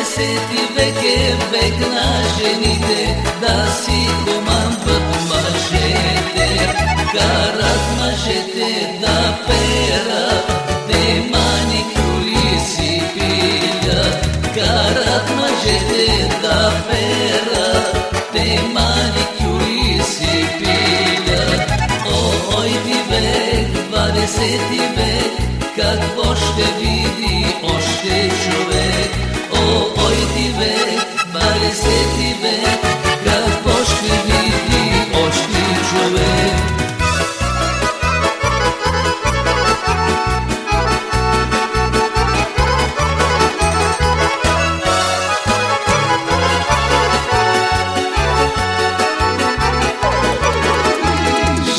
20 век е век на жените, да си командват мъжете. Карат мъжете да перат, те маникюри си пилят. Карат мъжете да перат, те маникюри си пилят. Ой, ти век, 20 век, какво ще види още човек? Ти век, 20 век, какво ще види още човек?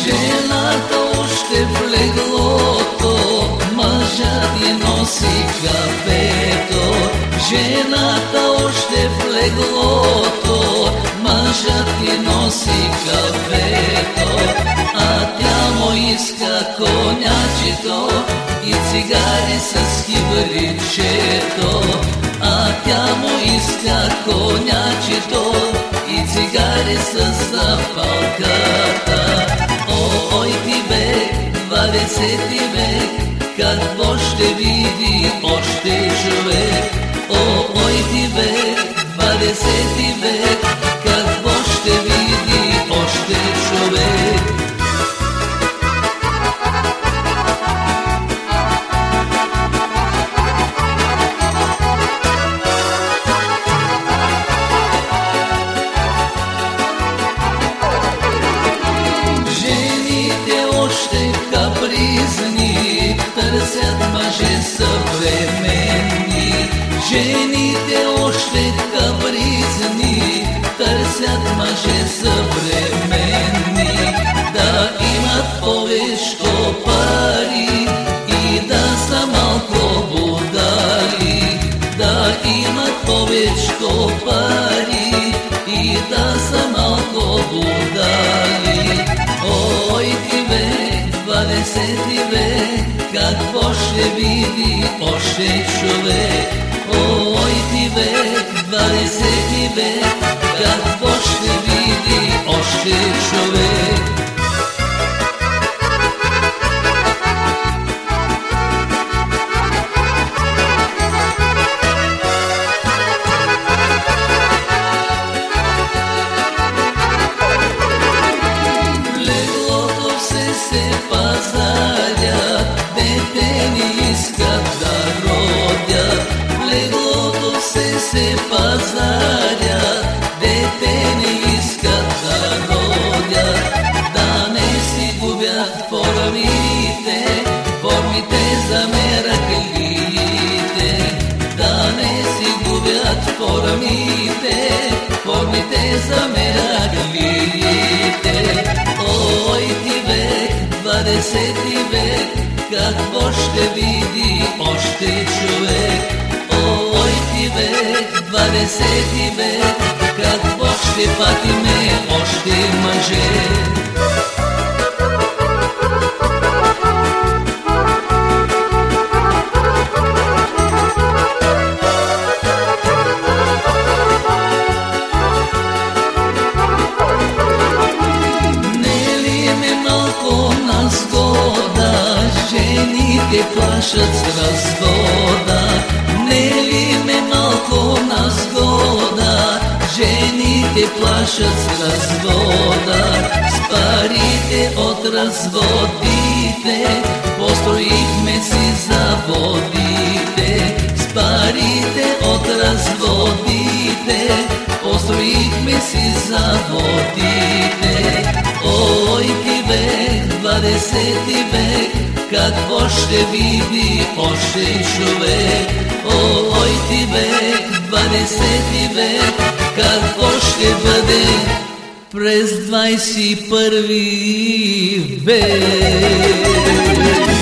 Жената още в леглото, мъжът я носи кафето. Жената още в леглото, мъжът я носи кафето. А тя му иска конячето и цигари с хибридчето. А тя му иска конячето и цигари с запалката. Ой ти бе, 20 век, какво ще види още човек? Ой ти бе, 20 век, какво ще види още човек? Жените още капризни, търсят мъже съвременни. Жените още капризни, търсят мъже съвременни. Да имат повечко пари и да са малко будали. Да имат повечко пари и да са малко будали. Ой ти век, 20 век, какво ще види още човек? Век, 20 век, какво ще види още човек? Формите, формите за мераклиите. Ой ти век, 20 век, какво ще види още човек? Ой ти век, 20 век, какво ще патиме още мъже? Жените плашат с разхода? Не ли ме малко на сгода, жените плашат с развода? С парите от разводите, построихме си заводите. С парите от разводите, построихме си заводите. Ой ти век, 20 век, какво ще види още човек? Ой ти век, 20 век, какво ще бъде през 21 век?